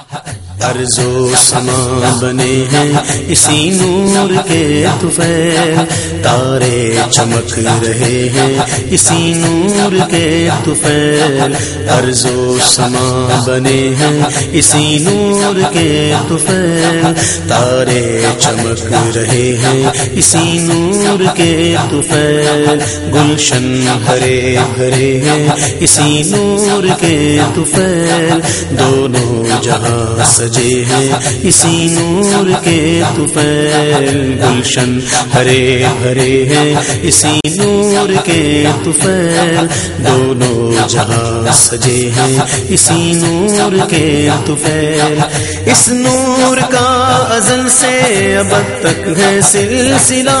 Offer ارض و سما بنے ہیں اسی نور کے طفیل، تارے چمک رہے ہیں اسی نور کے طفیل ارض و سما بنے ہیں اسی نور کے طفیل، تارے چمک رہے ہیں اسی نور کے طفیل، گلشن ہرے بھرے ہیں اسی نور کے طفیل، دونوں جہاں سجے ہیں اسی نور کے طفیل گلشن۔ ہرے بھرے ہیں اسی نور کے طفیل دونوں جہاں سجے ہیں اسی نور کے طفیل اس نور کا ازل سے اب تک ہے سلسلہ۔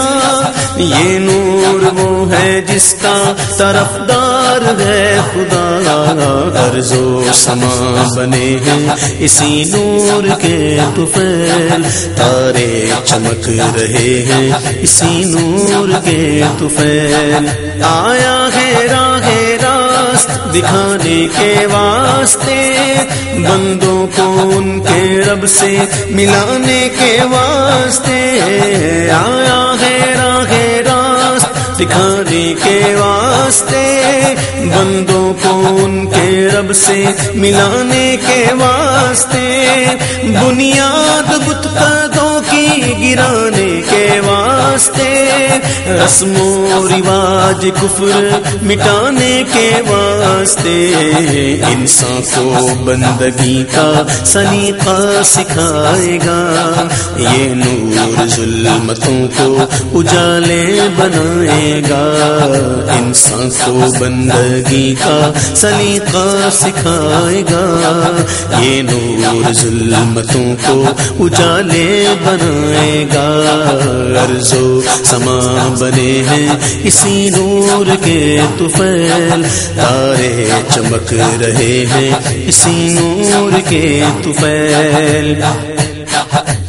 یہ نور وہ ہے جس کا طرفدار ہے خدا۔ ارض و سما بنے ہیں اسی نور نور کے طفیل تارے چمک رہے ہیں اسی نور کے طفیل آیا ہے راہ راست دکھانے کے واسطے، بندوں کو ان کے رب سے ملانے کے واسطے۔ آیا ہے راہ راست دکھانے کے واسطے، بندوں کو رب سے ملانے کے واسطے بنیاد بت پردوں کی گرانے کے واسطے رسم و رواج کفر مٹانے کے واسطے انسان کو بندگی کا سلیقہ سکھائے گا۔ یہ نور ظلمتوں کو اجالے بنائے گا۔ انسان کو بندگی کا سلیقہ سکھائے گا۔ یہ نور ظلمتوں کو اجالے بنائے گا۔ عرض و سما بنے ہیں اسی نور کے طفیل تارے چمک رہے ہیں اسی نور کے طفیل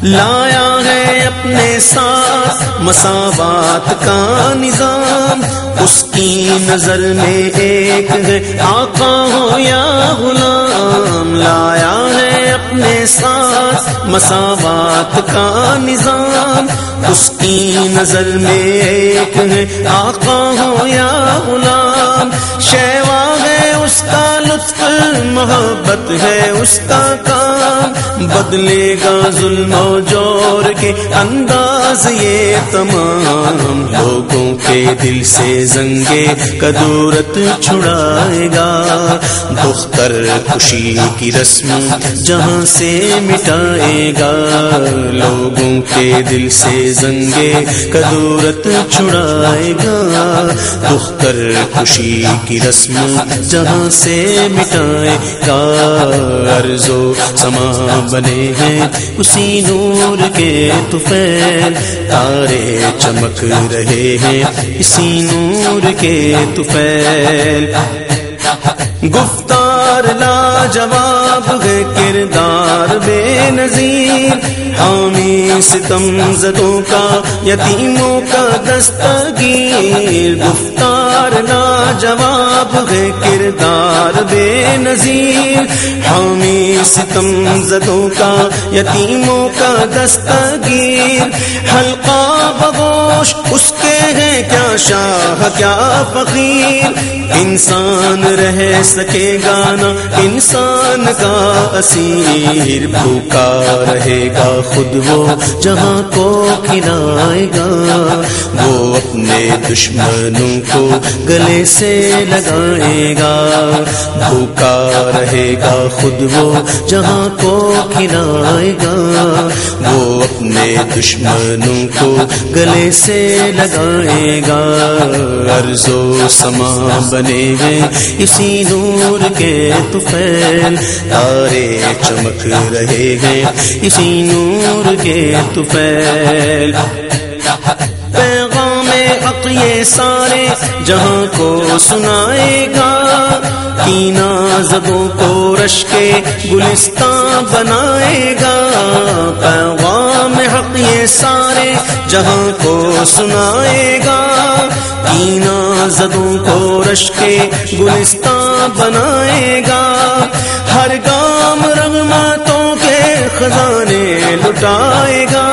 لایا ہے اپنے ساتھ مساوات کا نظام۔ اس کی نظر میں ایک ہے، آقا ہو یا غلام۔ لایا ہے اپنے ساتھ مساوات کا نظام۔ اس کی نظر میں ایک ہے، آقا ہو یا غلام۔ شیوا ہے، اس کا لطف، محبت ہے، اس کا کام۔ بدلے گا ظلم و جور کے انداز یہ تمام لوگوں کے دل سے زنگے کدورت چھڑائے گا۔ دختر خوشی کی رسم جہاں سے مٹائے گا۔ لوگوں کے دل سے زنگے کدورت چھڑائے گا۔ دختر خوشی کی رسم جہاں سے مٹائے گا۔ عرض و سما بنے ہیں اسی نور کے طفیل تارے چمک رہے ہیں اسی نور کے طفیل۔ گفتار لا جواب ہے کردار بے نظیر۔ حامی ستم زدوں کا، یتیموں کا دستگیر۔ گفتار لا جواب ہے کردار بے نظیر۔ حامی ستم زدوں کا، یتیموں کا دستگیر۔ حلقہ بگوش اس کے ہیں کیا شاہ، کیا فقیر؟ انسان رہ سکے گا نا، انسان کا اسیر بھوکا رہے گا خود وہ جہاں کو کھلائے گا۔ وہ اپنے دشمنوں کو گلے سے لگائے گا۔ بھوکا رہے گا خود وہ جہاں کو کھلائے گا۔ وہ اپنے دشمنوں کو گلے سے لگائے گا، عرض و سما بنے ہیں اسی نور کے طفیل تارے چمک رہے ہیں۔ اسی نور کے طفیل پیغام حق یہ سارے جہاں کو سنائے گا۔ کینا زبوں کو رش کے گلستان بنائے گا۔ جہاں کو سنائے گا تین زدوں کو رش کے گلستان بنائے گا۔ ہر گام رحمتوں کے خزانے لٹائے گا۔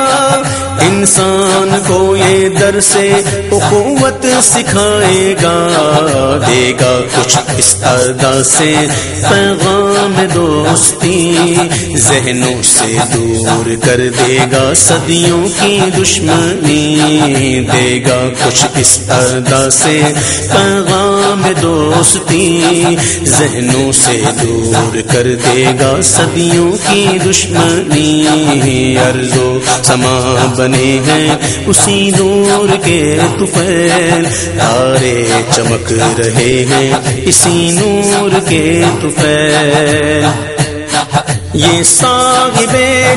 انسان کو یہ در سے اخوت سکھائے گا، دے گا کچھ اس ادا سے پیغام دوستی، ذہنوں سے دور کر دے گا صدیوں کی دشمنی، دے گا کچھ اس ادا سے پیغام دوستی، ذہنوں سے دور کر دے گا صدیوں کی دشمنی ارزو سما میں ہیں اسی نور کے توفیل تارے چمک رہے ہیں اسی نور کے توفیل یہ صاحب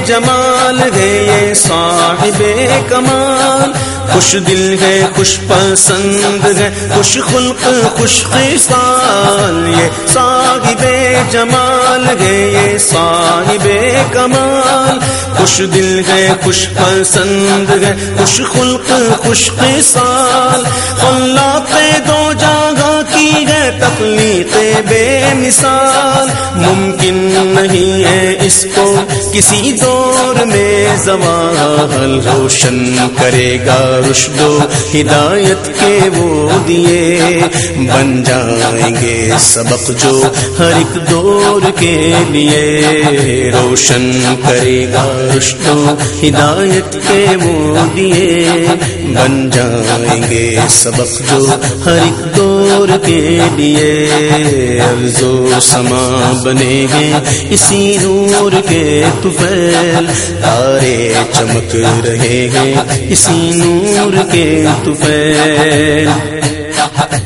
جمال ہے یہ صاحب کمال خوش دل ہے، خوش پسند ہے، خوش خلق، خوش خصال یہ صاحب جمال ہے یہ صاحب کمال خوش دل ہے، خوش پسند ہے، خوش خلق، خوش خصال اللہ پہ دو جاگا کی ہے تخلیق بے مثال ممکن نہیں ہے اس کو کسی دور میں زوال روشن کرے گا رشد و ہدایت کے وہ دیے بن جائیں گے سبق جو ہر ایک دور کے لیے روشن کرے گا رشد و ہدایت کے وہ دیے بن جائیں گے سبق جو ہر ایک دور کے لیے عرض و سما بنے ہیں اسی نور کے طفیل تارے چمک رہے ہیں اسی نور کے طفیل۔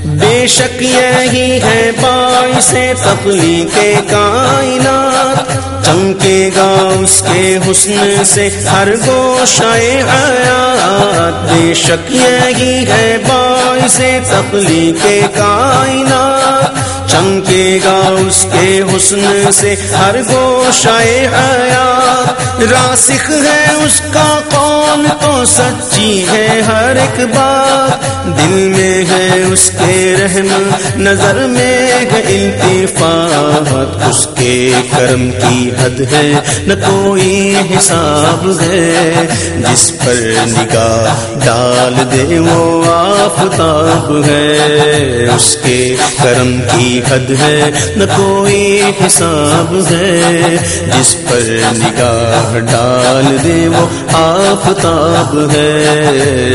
بے شک یہی ہے باعث تخلیق کے کائنات۔ چمکے گا اس کے حسن سے ہر گوشہ حیات بے شک یہی ہے باعث تخلیق کے کائنات۔ چمکے گا اس کے حسن سے ہر گوشہ حیات راسخ ہے اس کا قول تو سچی ہے ہر ایک بات۔ دل میں ہے اس کے رحم، نظر میں ہے التفات، اس کے کرم کی حد ہے، نہ کوئی حساب ہے۔ جس پر نگاہ ڈال دے وہ آفتاب ہے، اس کے کرم کی حد ہے، نہ کوئی حساب ہے۔ جس پر نگاہ ڈال دے وہ آفتاب ہے۔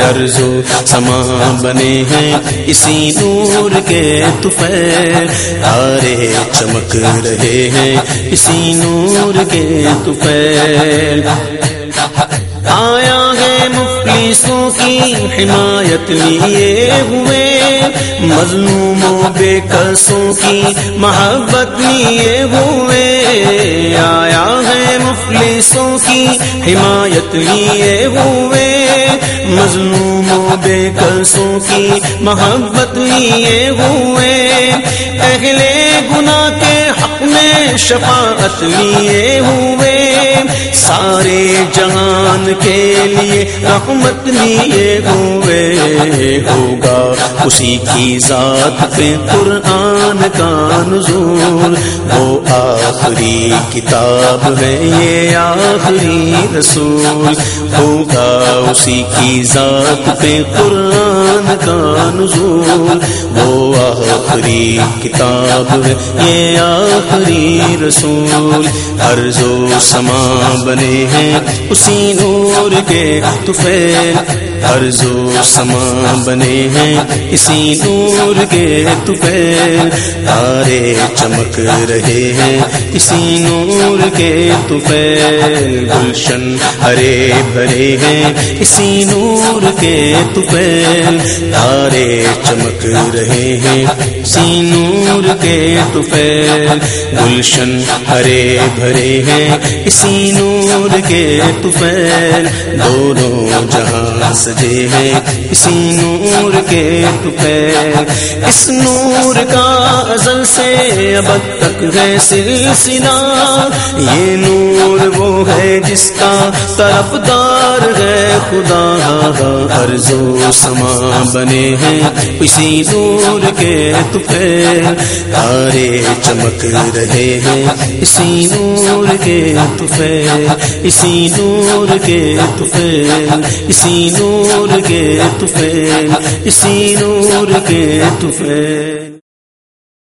عرض و سما بنے ہیں اسی نور کے طفیل تارے چمک رہے ہیں اسی نور کے طفیل آیا ہے مفلسوں کی حمایت لیے ہوئے، مظلوموں بے قصوں کی محبت لیے ہوئے۔ آیا ہے مفلسوں کی حمایت لیے ہوئے، مظلوموں بے قصوں کی محبت لیے ہوئے۔ اہل گناہ کے حق شفاعت لیے ہوئے سارے جہان کے لیے رحمت لیے ہوئے ہوگا۔ اسی کی ذات پہ قرآن کا نزول۔ وہ آخری کتاب ہے یہ آخری رسول۔ ہوگا اسی کی ذات پہ قرآن کا نزول۔ وہ آخری کتاب ہے یہ آخری رسول۔ عرض و سما بنے ہیں اسی نور کے طفیل۔ عرض و سما بنے ہیں اسی نور کے طفیل۔ تارے چمک رہے ہیں اسی نور کے طفیل۔ گلشن ہرے بھرے ہیں اسی نور کے طفیل۔ تارے چمک رہے ہیں اسی نور کے طفیل۔ گلشن ہرے بھرے ہیں اسی نور کے طفیل دونوں جہاں سجے ہیں اسی نور کے طفیل اس نور کا ازل سے اب تک ہے سلسلہ۔ یہ نور وہ ہے جس کا طرف دار ہے خدا۔ ہاں، ارض و سما بنے ہیں اسی نور کے تفے تارے چمک رہے ہیں اسی نور کے تفے اسی نور کے تفے اسی نور کے تفے اسی نور کے تفے